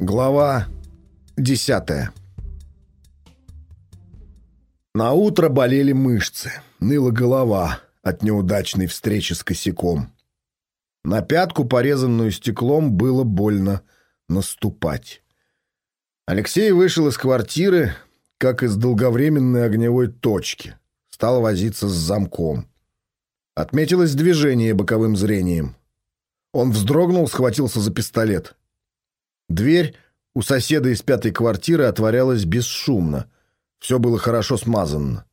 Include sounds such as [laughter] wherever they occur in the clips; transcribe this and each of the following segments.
Глава десятая На утро болели мышцы, ныла голова от неудачной встречи с косяком. На пятку, порезанную стеклом, было больно наступать. Алексей вышел из квартиры, как из долговременной огневой точки. Стал возиться с замком. Отметилось движение боковым зрением. Он вздрогнул, схватился за пистолет. Дверь у соседа из пятой квартиры отворялась бесшумно. Все было хорошо смазано.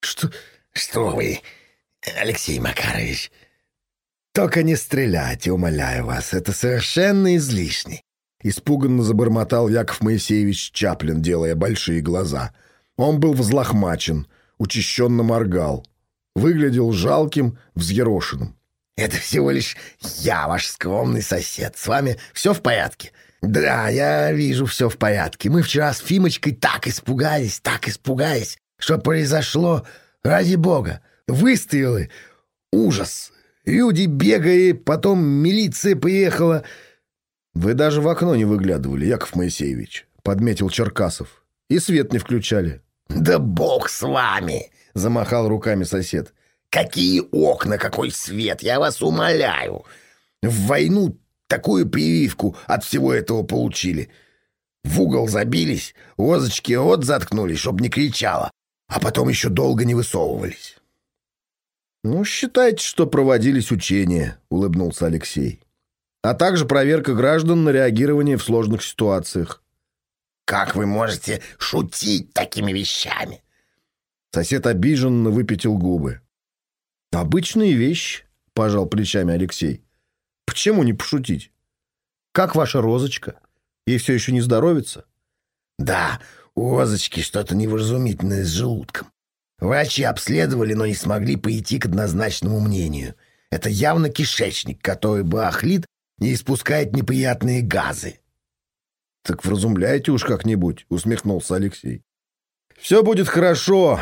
«Что, что вы, Алексей Макарович? Только не стреляйте, умоляю вас, это совершенно излишне!» Испуганно забормотал Яков Моисеевич Чаплин, делая большие глаза. Он был взлохмачен, учащенно моргал. Выглядел жалким, взъерошенным. Это всего лишь я, ваш скромный сосед. С вами все в порядке? Да, я вижу, все в порядке. Мы вчера с Фимочкой так испугались, так испугались, что произошло, ради бога. Выстрелы. Ужас. Люди бегали, потом милиция приехала. Вы даже в окно не выглядывали, Яков Моисеевич, подметил Черкасов. И свет не включали. Да бог с вами, замахал руками сосед. Какие окна, какой свет, я вас умоляю. В войну такую прививку от всего этого получили. В угол забились, возочки рот заткнули, чтоб не кричала, а потом еще долго не высовывались. «Ну, считайте, что проводились учения», — улыбнулся Алексей. «А также проверка граждан на реагирование в сложных ситуациях». «Как вы можете шутить такими вещами?» Сосед обиженно выпятил губы. «Обычные вещи», — пожал плечами Алексей. «Почему не пошутить? Как ваша розочка? Ей все еще не здоровится?» «Да, у розочки что-то невразумительное с желудком. Врачи обследовали, но не смогли пойти к однозначному мнению. Это явно кишечник, который барахлит не испускает неприятные газы». «Так вразумляйте уж как-нибудь», — усмехнулся Алексей. «Все будет хорошо.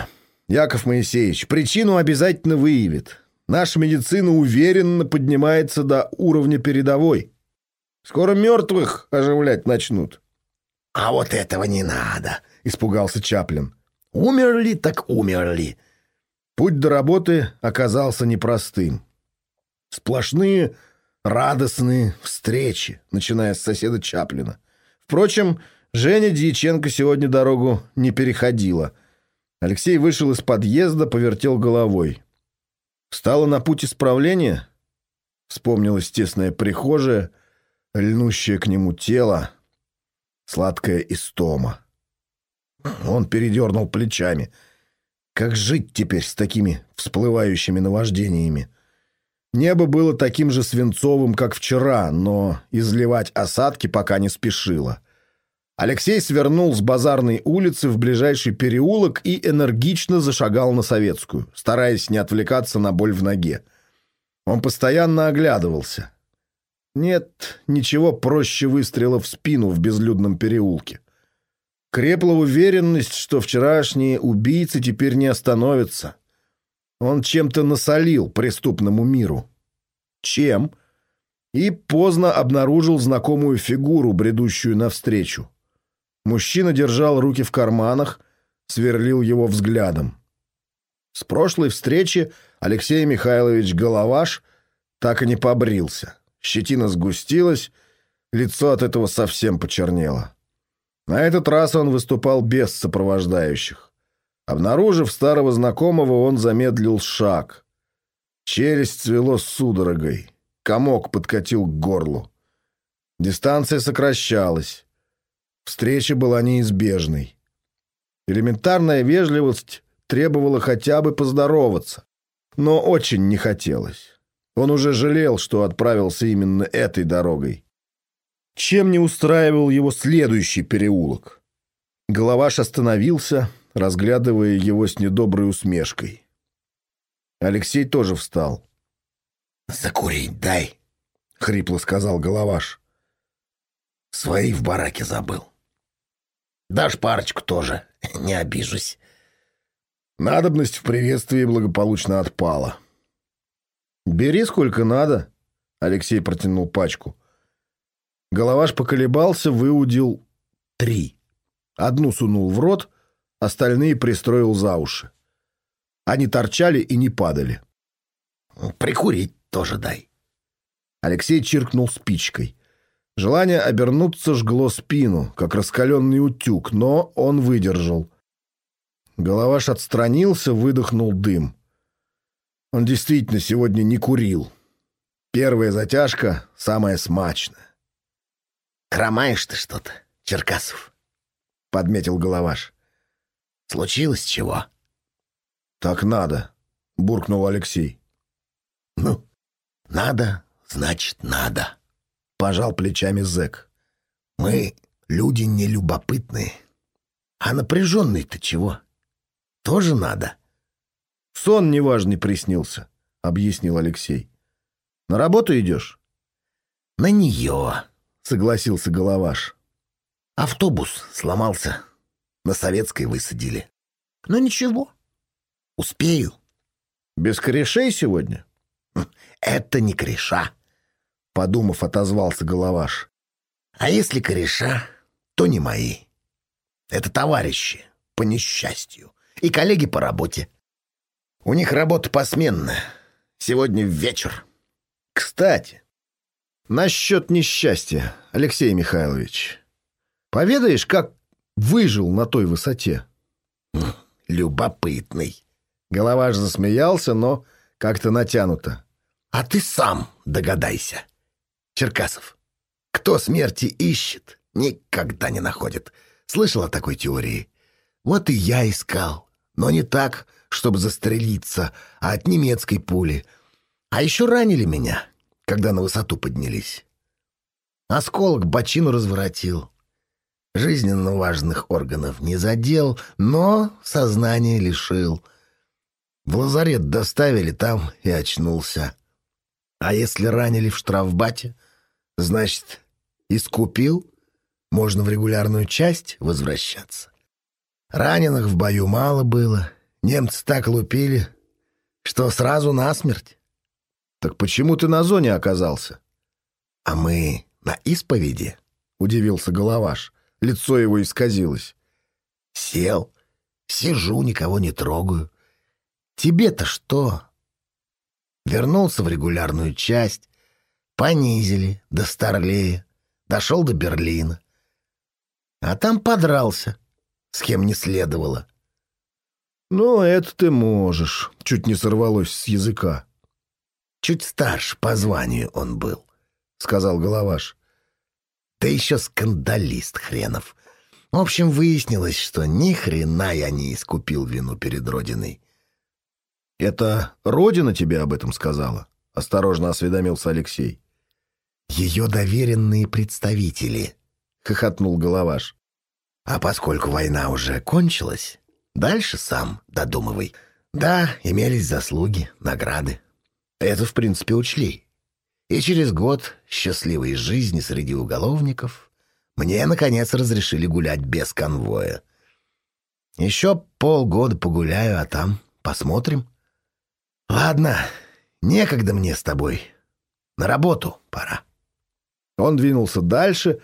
Яков Моисеевич, причину обязательно выявит. Наша медицина уверенно поднимается до уровня передовой. Скоро мертвых оживлять начнут. — А вот этого не надо, — испугался Чаплин. — Умерли так умерли. Путь до работы оказался непростым. Сплошные радостные встречи, начиная с соседа Чаплина. Впрочем, Женя Дьяченко сегодня дорогу не переходила — Алексей вышел из подъезда, повертел головой. Встала на путь исправления? Вспомнилась тесная прихожая, льнущее к нему тело, сладкая истома. Он передернул плечами. Как жить теперь с такими всплывающими наваждениями? Небо было таким же свинцовым, как вчера, но изливать осадки пока не спешило. Алексей свернул с базарной улицы в ближайший переулок и энергично зашагал на Советскую, стараясь не отвлекаться на боль в ноге. Он постоянно оглядывался. Нет, ничего проще выстрела в спину в безлюдном переулке. Крепла уверенность, что вчерашние убийцы теперь не остановятся. Он чем-то насолил преступному миру. Чем? И поздно обнаружил знакомую фигуру, бредущую навстречу. Мужчина держал руки в карманах, сверлил его взглядом. С прошлой встречи Алексей Михайлович Головаш так и не побрился. Щетина сгустилась, лицо от этого совсем почернело. На этот раз он выступал без сопровождающих. Обнаружив старого знакомого, он замедлил шаг. Челюсть цвело судорогой. Комок подкатил к горлу. Дистанция сокращалась. Встреча была неизбежной. Элементарная вежливость требовала хотя бы поздороваться. Но очень не хотелось. Он уже жалел, что отправился именно этой дорогой. Чем не устраивал его следующий переулок? Головаш остановился, разглядывая его с недоброй усмешкой. Алексей тоже встал. «Закурить дай», — хрипло сказал Головаш. «Свои в бараке забыл». Дашь парочку тоже, [laughs] не обижусь. Надобность в приветствии благополучно отпала. «Бери сколько надо», — Алексей протянул пачку. Головаш поколебался, выудил три. Одну сунул в рот, остальные пристроил за уши. Они торчали и не падали. «Прикурить тоже дай». Алексей чиркнул спичкой. Желание обернуться жгло спину, как раскаленный утюг, но он выдержал. Головаш отстранился, выдохнул дым. Он действительно сегодня не курил. Первая затяжка самая смачная. «Хромаешь ты что-то, Черкасов», — подметил Головаш. «Случилось чего?» «Так надо», — буркнул Алексей. «Ну, надо, значит, надо», — пожал плечами зэк. «Мы люди нелюбопытные. А напряженный-то чего? Тоже надо?» «Сон неважный приснился», — объяснил Алексей. «На работу идешь?» «На нее», — согласился Головаш. «Автобус сломался. На Советской высадили. Но ничего, успею». «Без корешей сегодня?» «Это не кореша», — подумав, отозвался Головаш. «А если кореша, то не мои. Это товарищи, по несчастью, и коллеги по работе. У них работа посменная. Сегодня вечер. Кстати, насчет несчастья, Алексей Михайлович. Поведаешь, как выжил на той высоте? Любопытный. Головаш засмеялся, но как-то натянуто. А ты сам догадайся. Черкасов. Кто смерти ищет, никогда не находит. Слышал о такой теории? Вот и я искал. Но не так, чтобы застрелиться, а от немецкой пули. А еще ранили меня, когда на высоту поднялись. Осколок бочину разворотил. Жизненно важных органов не задел, но сознание лишил. В лазарет доставили там и очнулся. А если ранили в штрафбате, значит, искупил, можно в регулярную часть возвращаться. Раненых в бою мало было, немцы так лупили, что сразу насмерть. Так почему ты на зоне оказался? А мы на исповеди, — удивился Головаш. Лицо его исказилось. Сел, сижу, никого не трогаю. Тебе-то что? Вернулся в регулярную часть, понизили до Старлея, дошел до Берлина. А там подрался, с кем не следовало. «Ну, это ты можешь», — чуть не сорвалось с языка. «Чуть старше по званию он был», — сказал Головаш. «Да еще скандалист хренов. В общем, выяснилось, что ни хрена я не искупил вину перед Родиной. «Это Родина тебе об этом сказала?» — осторожно осведомился Алексей. «Ее доверенные представители», — хохотнул Головаш. «А поскольку война уже кончилась, дальше сам додумывай. Да, имелись заслуги, награды. Это, в принципе, учли. И через год счастливой жизни среди уголовников мне, наконец, разрешили гулять без конвоя. Еще полгода погуляю, а там посмотрим». «Ладно, некогда мне с тобой. На работу пора». Он двинулся дальше,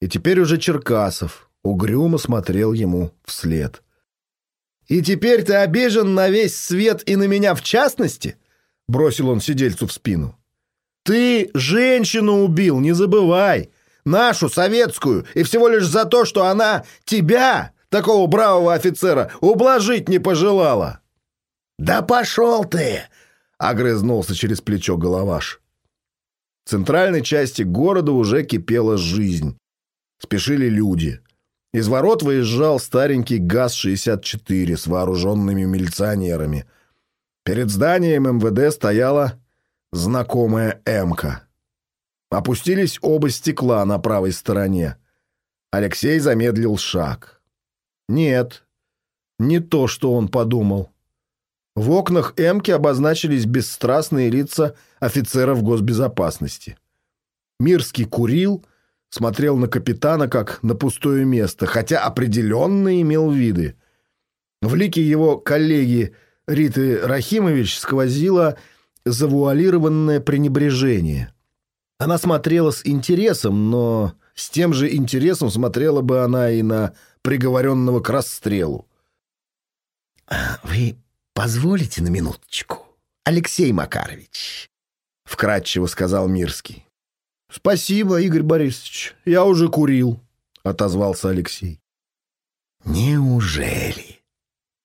и теперь уже Черкасов угрюмо смотрел ему вслед. «И теперь ты обижен на весь свет и на меня в частности?» — бросил он сидельцу в спину. «Ты женщину убил, не забывай! Нашу, советскую, и всего лишь за то, что она тебя, такого бравого офицера, ублажить не пожелала!» «Да пошел ты!» — огрызнулся через плечо Головаш. Центральной части города уже кипела жизнь. Спешили люди. Из ворот выезжал старенький ГАЗ-64 с вооруженными милиционерами. Перед зданием МВД стояла знакомая «Эмка». Опустились оба стекла на правой стороне. Алексей замедлил шаг. Нет, не то, что он подумал. В окнах «Эмки» обозначились бесстрастные лица офицеров госбезопасности. Мирский курил, смотрел на капитана как на пустое место, хотя определенно имел виды. В лике его коллеги Риты Рахимович сквозило завуалированное пренебрежение. Она смотрела с интересом, но с тем же интересом смотрела бы она и на приговоренного к расстрелу. «Вы позволите на минуточку, Алексей Макарович?» — вкратчиво сказал Мирский. «Спасибо, Игорь Борисович, я уже курил», — отозвался Алексей. «Неужели?»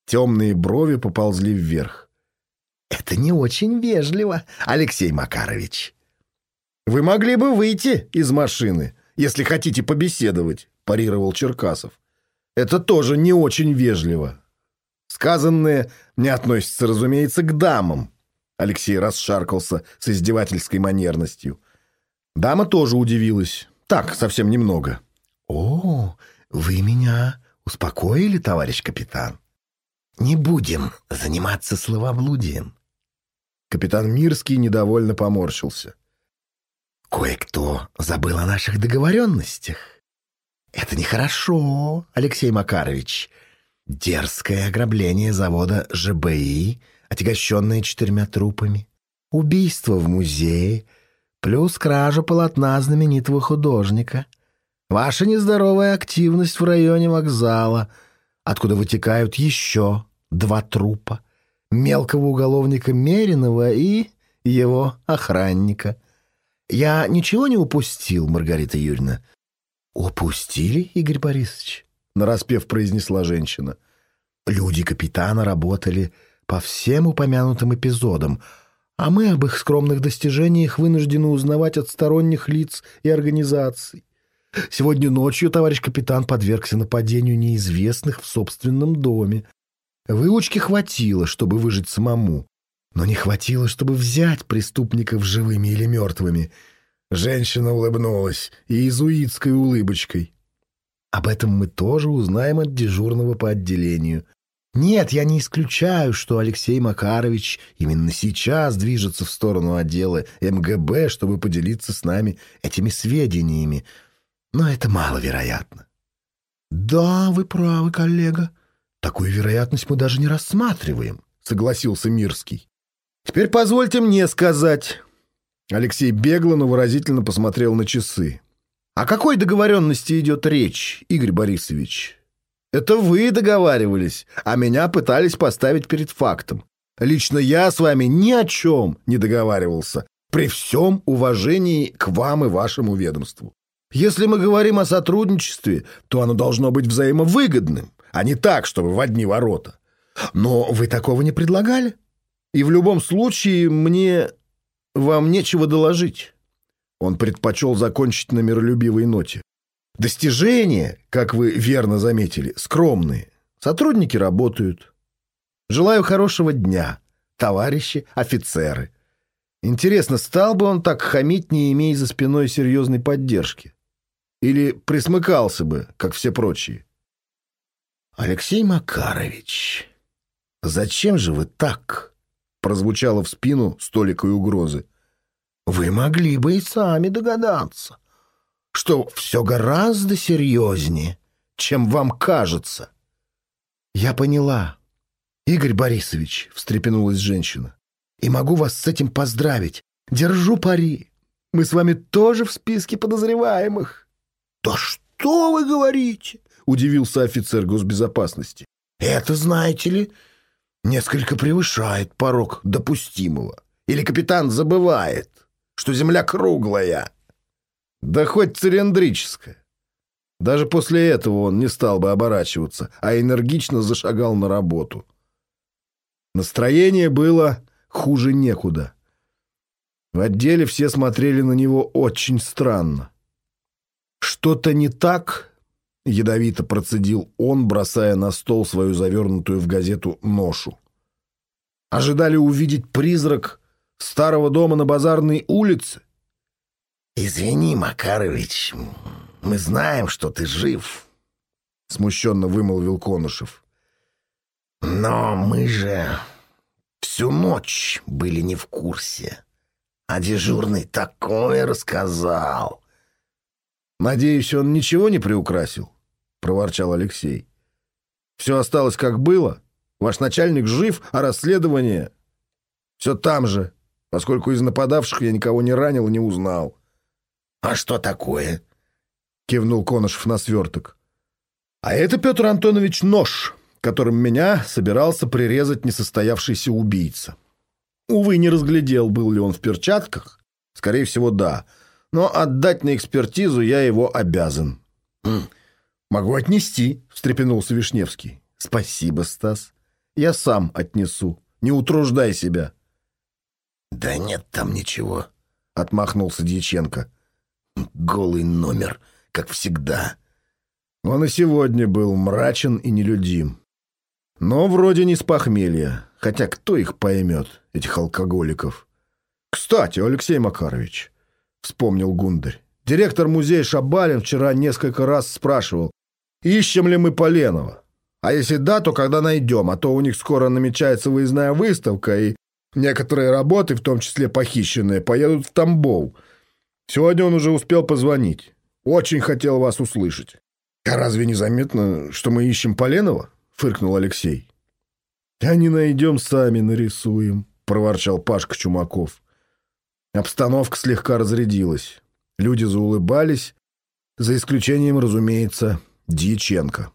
Темные брови поползли вверх. «Это не очень вежливо, Алексей Макарович». «Вы могли бы выйти из машины, если хотите побеседовать», — парировал Черкасов. «Это тоже не очень вежливо. Сказанное не относится, разумеется, к дамам». Алексей расшаркался с издевательской манерностью. Дама тоже удивилась. Так, совсем немного. «О, вы меня успокоили, товарищ капитан. Не будем заниматься словоблудием». Капитан Мирский недовольно поморщился. Кое-кто забыл о наших договоренностях. Это нехорошо, Алексей Макарович. Дерзкое ограбление завода ЖБИ, отягощенное четырьмя трупами. Убийство в музее, плюс кража полотна знаменитого художника. Ваша нездоровая активность в районе вокзала, откуда вытекают еще два трупа. Мелкого уголовника Меринова и его охранника — я ничего не упустил, Маргарита Юрьевна? Упустили, Игорь Борисович? Нараспев произнесла женщина. Люди капитана работали по всем упомянутым эпизодам, а мы об их скромных достижениях вынуждены узнавать от сторонних лиц и организаций. Сегодня ночью товарищ капитан подвергся нападению неизвестных в собственном доме. Выучки хватило, чтобы выжить самому. Но не хватило, чтобы взять преступников живыми или мертвыми. Женщина улыбнулась иезуитской улыбочкой. Об этом мы тоже узнаем от дежурного по отделению. Нет, я не исключаю, что Алексей Макарович именно сейчас движется в сторону отдела МГБ, чтобы поделиться с нами этими сведениями. Но это маловероятно. Да, вы правы, коллега. Такую вероятность мы даже не рассматриваем, согласился Мирский. «Теперь позвольте мне сказать...» Алексей бегло, но выразительно посмотрел на часы. «О какой договоренности идет речь, Игорь Борисович? Это вы договаривались, а меня пытались поставить перед фактом. Лично я с вами ни о чем не договаривался, при всем уважении к вам и вашему ведомству. Если мы говорим о сотрудничестве, то оно должно быть взаимовыгодным, а не так, чтобы в одни ворота. Но вы такого не предлагали?» И в любом случае мне вам нечего доложить. Он предпочел закончить на миролюбивой ноте. Достижения, как вы верно заметили, скромные. Сотрудники работают. Желаю хорошего дня, товарищи офицеры. Интересно, стал бы он так хамить, не имея за спиной серьезной поддержки? Или присмыкался бы, как все прочие? Алексей Макарович, зачем же вы так? прозвучало в спину столикой угрозы. «Вы могли бы и сами догадаться, что все гораздо серьезнее, чем вам кажется». «Я поняла. Игорь Борисович», — встрепенулась женщина, — «и могу вас с этим поздравить. Держу пари. Мы с вами тоже в списке подозреваемых». «Да что вы говорите?» — удивился офицер госбезопасности. «Это, знаете ли, несколько превышает порог допустимого. Или капитан забывает, что земля круглая. Да хоть цилиндрическая. Даже после этого он не стал бы оборачиваться, а энергично зашагал на работу. Настроение было хуже некуда. В отделе все смотрели на него очень странно. «Что-то не так?» — ядовито процедил он, бросая на стол свою завернутую в газету ношу. Ожидали увидеть призрак старого дома на базарной улице? «Извини, Макарович, мы знаем, что ты жив», — смущенно вымолвил Конышев. «Но мы же всю ночь были не в курсе, а дежурный такое рассказал». «Надеюсь, он ничего не приукрасил?» — проворчал Алексей. «Все осталось как было? Ваш начальник жив, а расследование все там же, поскольку из нападавших я никого не ранил и не узнал. «А что такое?» — кивнул Конышев на сверток. «А это, Петр Антонович, нож, которым меня собирался прирезать несостоявшийся убийца. Увы, не разглядел, был ли он в перчатках. Скорее всего, да. Но отдать на экспертизу я его обязан». «Могу отнести», — встрепенулся Вишневский. «Спасибо, Стас. Я сам отнесу. Не утруждай себя». «Да нет там ничего», — отмахнулся Дьяченко. «Голый номер, как всегда». Он и сегодня был мрачен и нелюдим. Но вроде не с похмелья, хотя кто их поймет, этих алкоголиков. «Кстати, Алексей Макарович», — вспомнил Гундарь, директор музея Шабалин вчера несколько раз спрашивал, ищем ли мы Поленова. А если да, то когда найдем, а то у них скоро намечается выездная выставка, и некоторые работы, в том числе похищенные, поедут в Тамбов. Сегодня он уже успел позвонить. Очень хотел вас услышать. «А разве не заметно, что мы ищем Поленова?» — фыркнул Алексей. «А не найдем, сами нарисуем», — проворчал Пашка Чумаков. Обстановка слегка разрядилась. Люди заулыбались, за исключением, разумеется, Дьяченко.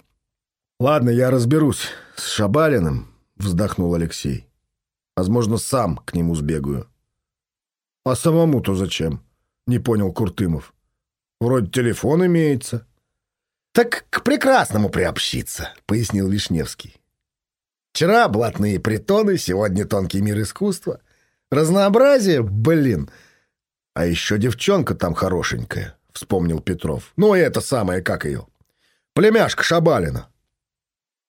«Ладно, я разберусь с Шабалиным», — вздохнул Алексей. «Возможно, сам к нему сбегаю». «А самому-то зачем?» — не понял Куртымов. «Вроде телефон имеется». «Так к прекрасному приобщиться», — пояснил Вишневский. «Вчера блатные притоны, сегодня тонкий мир искусства. Разнообразие, блин. А еще девчонка там хорошенькая», — вспомнил Петров. «Ну, это самое, как ее? Племяшка Шабалина».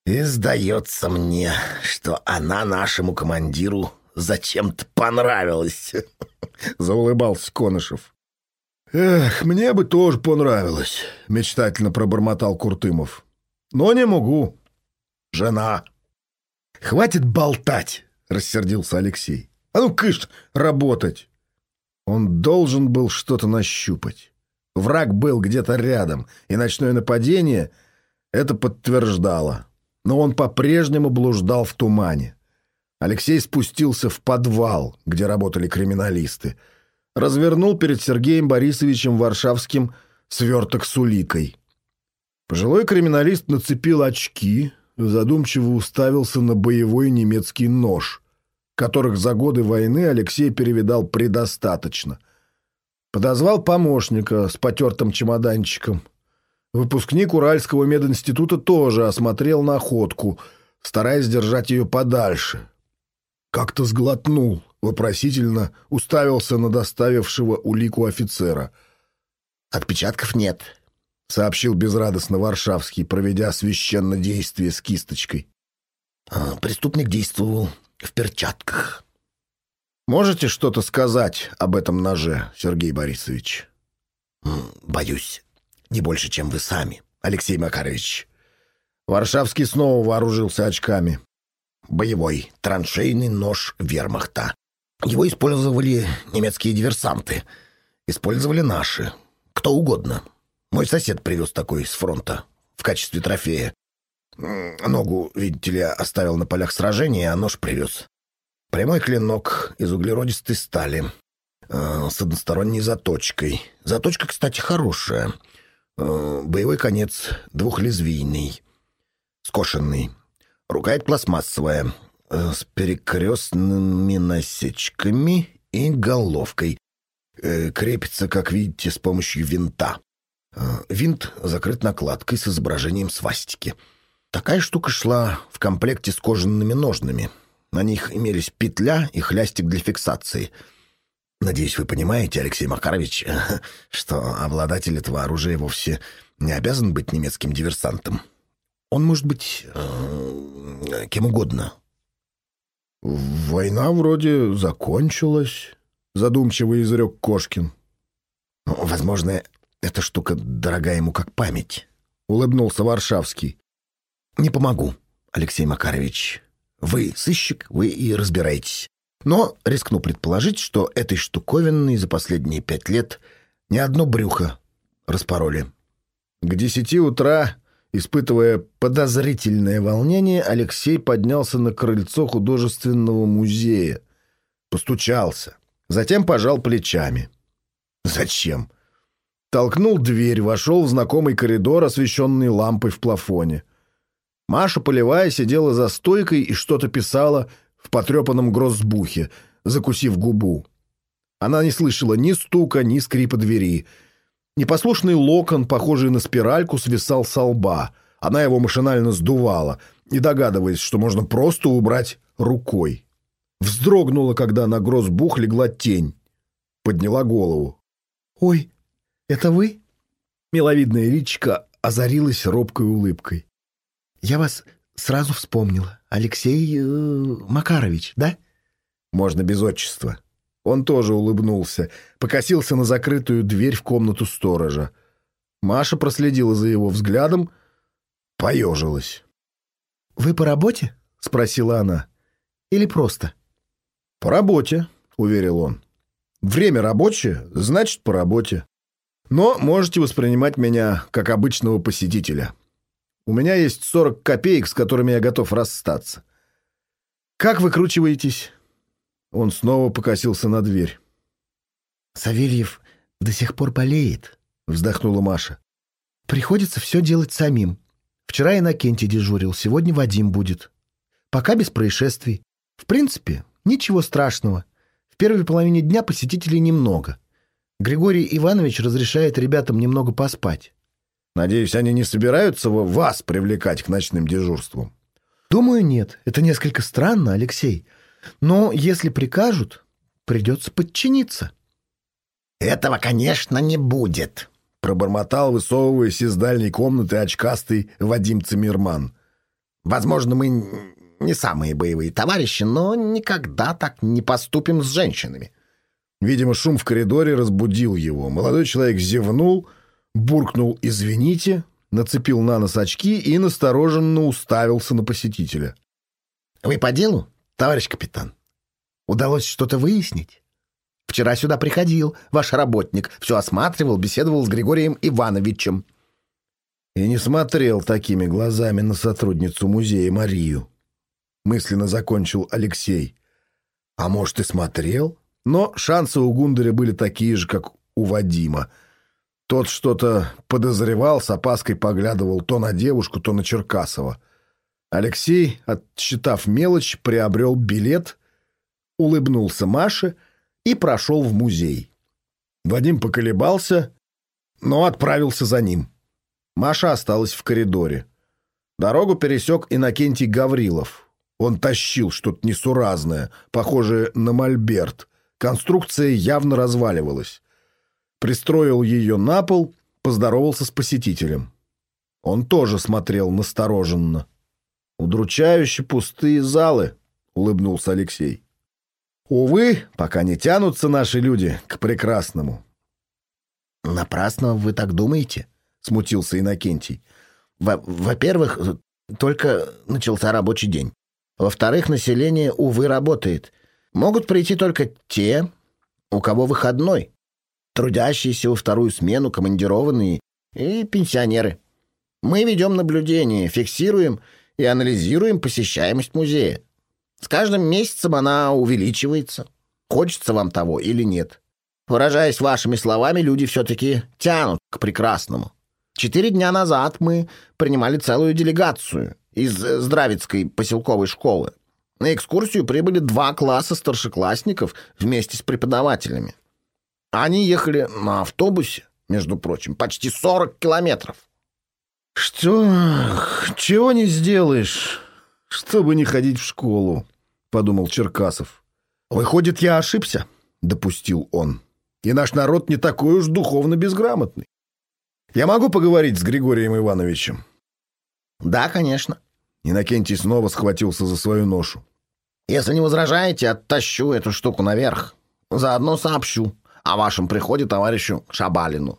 И сдается мне, что она нашему командиру зачем-то понравилась. [laughs] Заулыбался Конышев. «Эх, мне бы тоже понравилось», — мечтательно пробормотал Куртымов. «Но не могу. Жена». «Хватит болтать», — рассердился Алексей. «А ну, кыш, работать». Он должен был что-то нащупать. Враг был где-то рядом, и ночное нападение это подтверждало но он по-прежнему блуждал в тумане. Алексей спустился в подвал, где работали криминалисты. Развернул перед Сергеем Борисовичем Варшавским сверток с уликой. Пожилой криминалист нацепил очки, задумчиво уставился на боевой немецкий нож, которых за годы войны Алексей перевидал предостаточно. Подозвал помощника с потертым чемоданчиком — Выпускник Уральского мединститута тоже осмотрел находку, стараясь держать ее подальше. Как-то сглотнул, вопросительно уставился на доставившего улику офицера. «Отпечатков нет», — сообщил безрадостно Варшавский, проведя священное действие с кисточкой. «А, «Преступник действовал в перчатках». «Можете что-то сказать об этом ноже, Сергей Борисович?» «Боюсь, не больше, чем вы сами, Алексей Макарович. Варшавский снова вооружился очками. Боевой траншейный нож вермахта. Его использовали немецкие диверсанты. Использовали наши. Кто угодно. Мой сосед привез такой с фронта в качестве трофея. Ногу, видите ли, оставил на полях сражения, а нож привез. Прямой клинок из углеродистой стали. Э, с односторонней заточкой. Заточка, кстати, хорошая. Э, боевой конец двухлезвийный, скошенный. Рукоять пластмассовая, э, с перекрестными насечками и головкой. Э, крепится, как видите, с помощью винта. Винт закрыт накладкой с изображением свастики. Такая штука шла в комплекте с кожаными ножными. На них имелись петля и хлястик для фиксации — Надеюсь, вы понимаете, Алексей Макарович, [laughs] что обладатель этого оружия вовсе не обязан быть немецким диверсантом. Он может быть э, кем угодно. «Война вроде закончилась», — задумчиво изрек Кошкин. Ну, «Возможно, эта штука дорога ему как память», — улыбнулся Варшавский. «Не помогу, Алексей Макарович. Вы сыщик, вы и разбираетесь. Но рискну предположить, что этой штуковиной за последние пять лет ни одно брюхо распороли. К десяти утра, испытывая подозрительное волнение, Алексей поднялся на крыльцо художественного музея. Постучался. Затем пожал плечами. Зачем? толкнул дверь, вошел в знакомый коридор, освещенный лампой в плафоне. Маша Полевая сидела за стойкой и что-то писала в потрепанном гроссбухе, закусив губу. Она не слышала ни стука, ни скрипа двери. Непослушный локон, похожий на спиральку, свисал со лба. Она его машинально сдувала, не догадываясь, что можно просто убрать рукой. Вздрогнула, когда на гроссбух легла тень. Подняла голову. «Ой, это вы?» Миловидная личка озарилась робкой улыбкой. «Я вас сразу вспомнила. Алексей э, Макарович, да?» «Можно без отчества». Он тоже улыбнулся, покосился на закрытую дверь в комнату сторожа. Маша проследила за его взглядом, поежилась. «Вы по работе?» — спросила она. «Или просто?» «По работе», — уверил он. «Время рабочее, значит, по работе. Но можете воспринимать меня как обычного посетителя. У меня есть 40 копеек, с которыми я готов расстаться. Как выкручиваетесь?» Он снова покосился на дверь. «Савельев до сих пор болеет», — вздохнула Маша. «Приходится все делать самим. Вчера Иннокентий дежурил, сегодня Вадим будет. Пока без происшествий. В принципе, ничего страшного. В первой половине дня посетителей немного. Григорий Иванович разрешает ребятам немного поспать. Надеюсь, они не собираются вас привлекать к ночным дежурствам? Думаю, нет. Это несколько странно, Алексей. Но если прикажут, придется подчиниться. «Этого, конечно, не будет», — пробормотал, высовываясь из дальней комнаты очкастый Вадим Цимирман. «Возможно, мы не самые боевые товарищи, но никогда так не поступим с женщинами». Видимо, шум в коридоре разбудил его. Молодой человек зевнул, буркнул «извините», нацепил на нос очки и настороженно уставился на посетителя. «Вы по делу?» «Товарищ капитан, удалось что-то выяснить? Вчера сюда приходил ваш работник, все осматривал, беседовал с Григорием Ивановичем». И не смотрел такими глазами на сотрудницу музея Марию. Мысленно закончил Алексей. А может, и смотрел? Но шансы у Гундаря были такие же, как у Вадима. Тот что-то подозревал, с опаской поглядывал то на девушку, то на Черкасова. Алексей, отсчитав мелочь, приобрел билет, улыбнулся Маше и прошел в музей. Вадим поколебался, но отправился за ним. Маша осталась в коридоре. Дорогу пересек Иннокентий Гаврилов. Он тащил что-то несуразное, похожее на мольберт. Конструкция явно разваливалась. Пристроил ее на пол, поздоровался с посетителем. Он тоже смотрел настороженно. «Удручающе пустые залы», — улыбнулся Алексей. «Увы, пока не тянутся наши люди к прекрасному». «Напрасно вы так думаете?» — смутился Иннокентий. «Во-первых, только начался рабочий день. Во-вторых, население, увы, работает. Могут прийти только те, у кого выходной. Трудящиеся во вторую смену, командированные и пенсионеры. Мы ведем наблюдение, фиксируем и анализируем посещаемость музея. С каждым месяцем она увеличивается. Хочется вам того или нет. Выражаясь вашими словами, люди все-таки тянут к прекрасному. Четыре дня назад мы принимали целую делегацию из Здравицкой поселковой школы. На экскурсию прибыли два класса старшеклассников вместе с преподавателями. Они ехали на автобусе, между прочим, почти 40 километров. «Что? Чего не сделаешь, чтобы не ходить в школу?» — подумал Черкасов. «Выходит, я ошибся», — допустил он. «И наш народ не такой уж духовно безграмотный. Я могу поговорить с Григорием Ивановичем?» «Да, конечно». Иннокентий снова схватился за свою ношу. «Если не возражаете, оттащу эту штуку наверх. Заодно сообщу о вашем приходе товарищу Шабалину.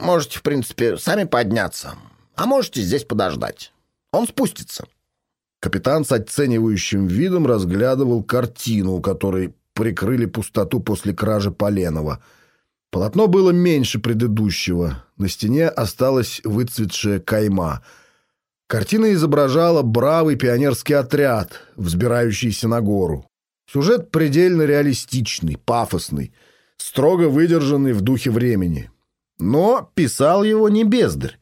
Можете, в принципе, сами подняться а можете здесь подождать. Он спустится». Капитан с оценивающим видом разглядывал картину, которой прикрыли пустоту после кражи Поленова. Полотно было меньше предыдущего. На стене осталась выцветшая кайма. Картина изображала бравый пионерский отряд, взбирающийся на гору. Сюжет предельно реалистичный, пафосный, строго выдержанный в духе времени. Но писал его не бездарь.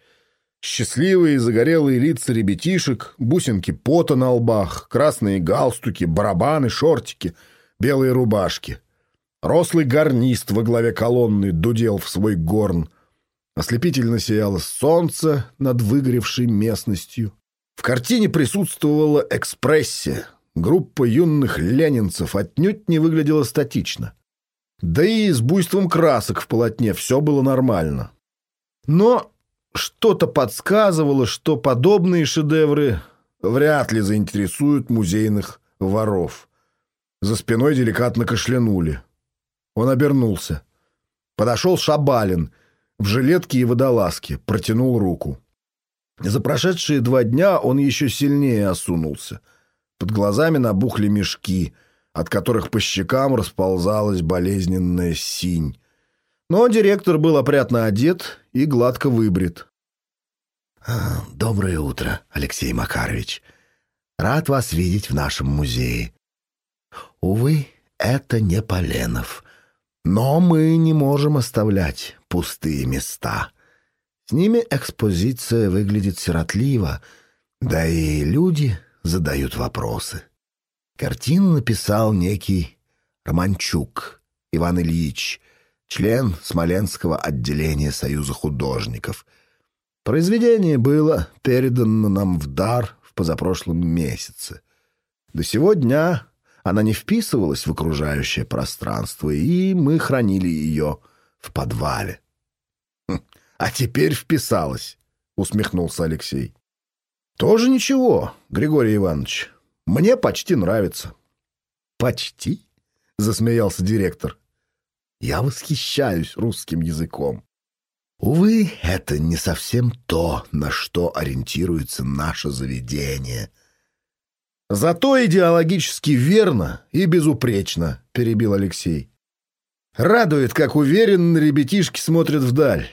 Счастливые загорелые лица ребятишек, бусинки пота на лбах, красные галстуки, барабаны, шортики, белые рубашки. Рослый гарнист во главе колонны дудел в свой горн. Ослепительно сияло солнце над выгоревшей местностью. В картине присутствовала экспрессия. Группа юных ленинцев отнюдь не выглядела статично. Да и с буйством красок в полотне все было нормально. Но что-то подсказывало, что подобные шедевры вряд ли заинтересуют музейных воров. За спиной деликатно кашлянули. Он обернулся. Подошел Шабалин в жилетке и водолазке, протянул руку. За прошедшие два дня он еще сильнее осунулся. Под глазами набухли мешки, от которых по щекам расползалась болезненная синь. Но директор был опрятно одет и гладко выбрит. А, «Доброе утро, Алексей Макарович. Рад вас видеть в нашем музее. Увы, это не Поленов. Но мы не можем оставлять пустые места. С ними экспозиция выглядит сиротливо, да и люди задают вопросы. Картину написал некий Романчук Иван Ильич, член Смоленского отделения Союза художников. Произведение было передано нам в дар в позапрошлом месяце. До сего дня она не вписывалась в окружающее пространство, и мы хранили ее в подвале. Хм, «А теперь вписалась», — усмехнулся Алексей. «Тоже ничего, Григорий Иванович. Мне почти нравится». «Почти?» — засмеялся директор. «Я восхищаюсь русским языком. Увы, это не совсем то, на что ориентируется наше заведение». «Зато идеологически верно и безупречно», — перебил Алексей. «Радует, как уверенно ребятишки смотрят вдаль.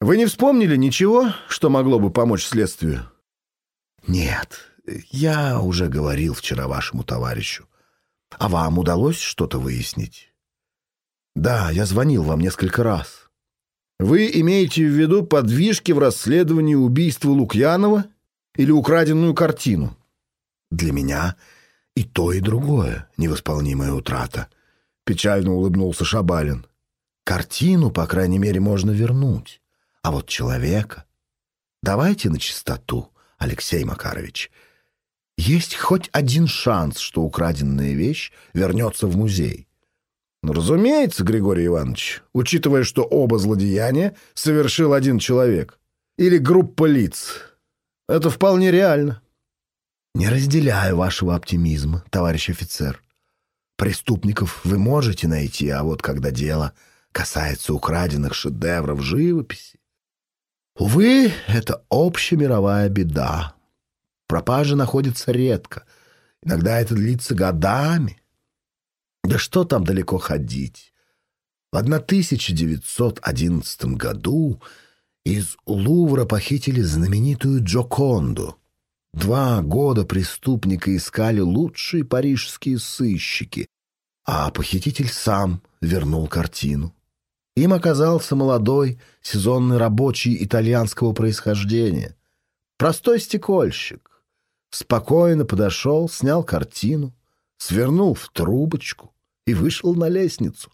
Вы не вспомнили ничего, что могло бы помочь следствию?» «Нет, я уже говорил вчера вашему товарищу. А вам удалось что-то выяснить?» «Да, я звонил вам несколько раз». «Вы имеете в виду подвижки в расследовании убийства Лукьянова или украденную картину?» «Для меня и то, и другое невосполнимая утрата», — печально улыбнулся Шабалин. «Картину, по крайней мере, можно вернуть, а вот человека... Давайте на чистоту». Алексей Макарович, есть хоть один шанс, что украденная вещь вернется в музей? Ну, разумеется, Григорий Иванович, учитывая, что оба злодеяния совершил один человек. Или группа лиц. Это вполне реально. Не разделяю вашего оптимизма, товарищ офицер. Преступников вы можете найти, а вот когда дело касается украденных шедевров живописи, Увы, это общемировая беда. Пропажа находится редко. Иногда это длится годами. Да что там далеко ходить? В 1911 году из Лувра похитили знаменитую Джоконду. Два года преступника искали лучшие парижские сыщики, а похититель сам вернул картину. Им оказался молодой, сезонный рабочий итальянского происхождения. Простой стекольщик. Спокойно подошел, снял картину, свернул в трубочку и вышел на лестницу.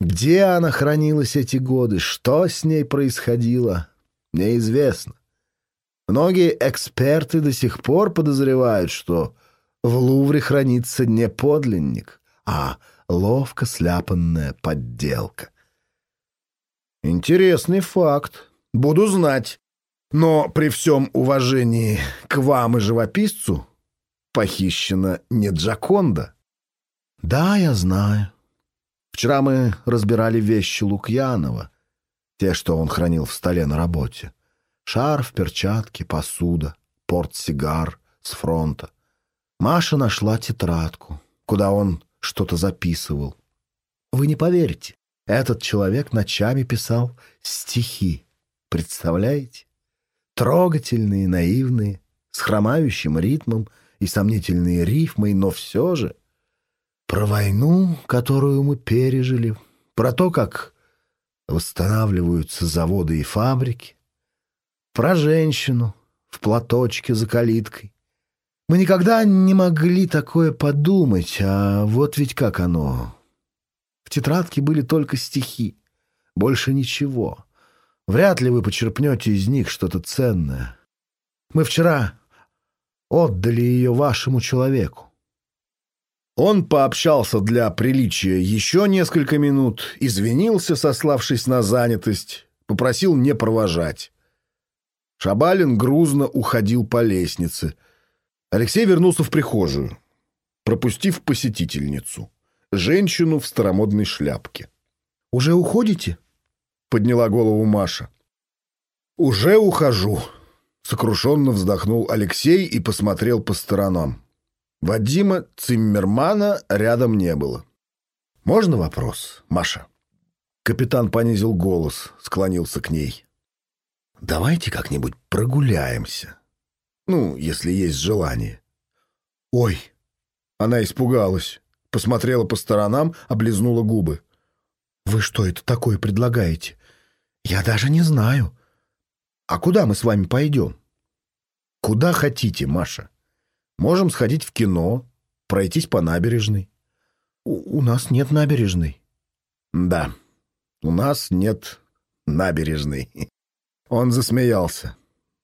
Где она хранилась эти годы, что с ней происходило, неизвестно. Многие эксперты до сих пор подозревают, что в Лувре хранится не подлинник, а ловко сляпанная подделка. Интересный факт. Буду знать. Но при всем уважении к вам и живописцу похищена не Джаконда. Да, я знаю. Вчера мы разбирали вещи Лукьянова, те, что он хранил в столе на работе. Шарф, перчатки, посуда, портсигар с фронта. Маша нашла тетрадку, куда он что-то записывал. Вы не поверите, этот человек ночами писал стихи. Представляете? Трогательные, наивные, с хромающим ритмом и сомнительные рифмой, но все же про войну, которую мы пережили, про то, как восстанавливаются заводы и фабрики, про женщину в платочке за калиткой. Мы никогда не могли такое подумать, а вот ведь как оно. В тетрадке были только стихи, больше ничего. Вряд ли вы почерпнете из них что-то ценное. Мы вчера отдали ее вашему человеку. Он пообщался для приличия еще несколько минут, извинился, сославшись на занятость, попросил не провожать. Шабалин грузно уходил по лестнице. Алексей вернулся в прихожую, пропустив посетительницу, женщину в старомодной шляпке. «Уже уходите?» — подняла голову Маша. «Уже ухожу», — сокрушенно вздохнул Алексей и посмотрел по сторонам. Вадима Циммермана рядом не было. «Можно вопрос, Маша?» Капитан понизил голос, склонился к ней. «Давайте как-нибудь прогуляемся. Ну, если есть желание». «Ой!» Она испугалась, посмотрела по сторонам, облизнула губы. «Вы что это такое предлагаете? Я даже не знаю. А куда мы с вами пойдем?» «Куда хотите, Маша?» Можем сходить в кино, пройтись по набережной. У, у нас нет набережной. Да, у нас нет набережной. [laughs] Он засмеялся.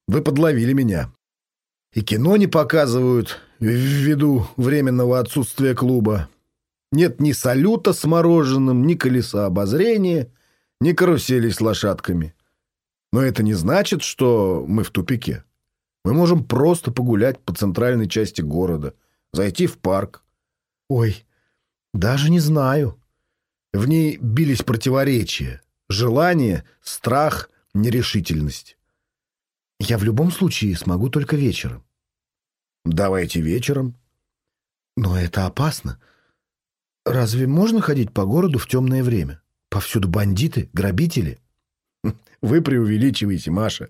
Вы подловили меня. И кино не показывают ввиду временного отсутствия клуба. Нет ни салюта с мороженым, ни колеса обозрения, ни карусели с лошадками. Но это не значит, что мы в тупике. Мы можем просто погулять по центральной части города, зайти в парк. Ой, даже не знаю. В ней бились противоречия. Желание, страх, нерешительность. Я в любом случае смогу только вечером. Давайте вечером. Но это опасно. Разве можно ходить по городу в темное время? Повсюду бандиты, грабители. [laughs] Вы преувеличиваете, Маша.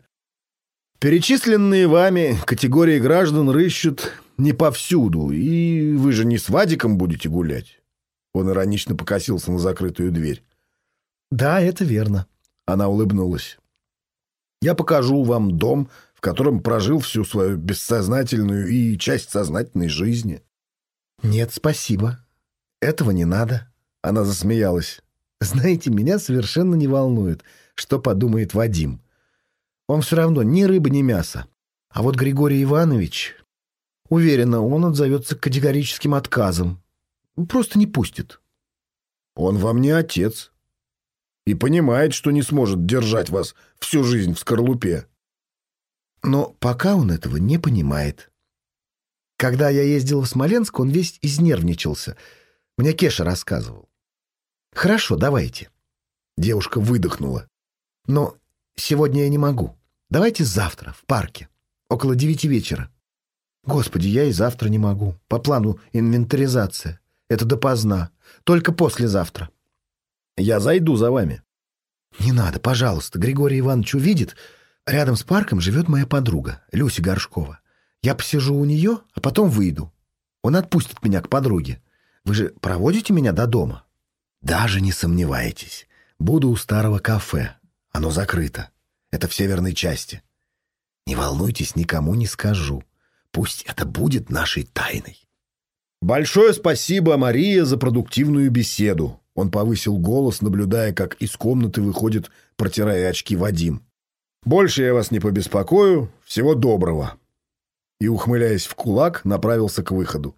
Перечисленные вами категории граждан рыщут не повсюду, и вы же не с Вадиком будете гулять. Он иронично покосился на закрытую дверь. Да, это верно. Она улыбнулась. Я покажу вам дом, в котором прожил всю свою бессознательную и часть сознательной жизни. Нет, спасибо. Этого не надо. Она засмеялась. Знаете, меня совершенно не волнует, что подумает Вадим. Он все равно ни рыба, ни мясо. А вот Григорий Иванович... Уверена, он отзовется категорическим отказом. Просто не пустит. Он вам не отец. И понимает, что не сможет держать вас всю жизнь в скорлупе. Но пока он этого не понимает. Когда я ездил в Смоленск, он весь изнервничался. Мне Кеша рассказывал. «Хорошо, давайте». Девушка выдохнула. «Но Сегодня я не могу. Давайте завтра, в парке, около девяти вечера. Господи, я и завтра не могу. По плану инвентаризация. Это допоздна. Только послезавтра. Я зайду за вами. Не надо, пожалуйста. Григорий Иванович увидит. Рядом с парком живет моя подруга, Люся Горшкова. Я посижу у нее, а потом выйду. Он отпустит меня к подруге. Вы же проводите меня до дома? Даже не сомневайтесь. Буду у старого кафе. Оно закрыто. Это в северной части. Не волнуйтесь, никому не скажу. Пусть это будет нашей тайной. Большое спасибо, Мария, за продуктивную беседу. Он повысил голос, наблюдая, как из комнаты выходит, протирая очки Вадим. Больше я вас не побеспокою. Всего доброго. И, ухмыляясь в кулак, направился к выходу.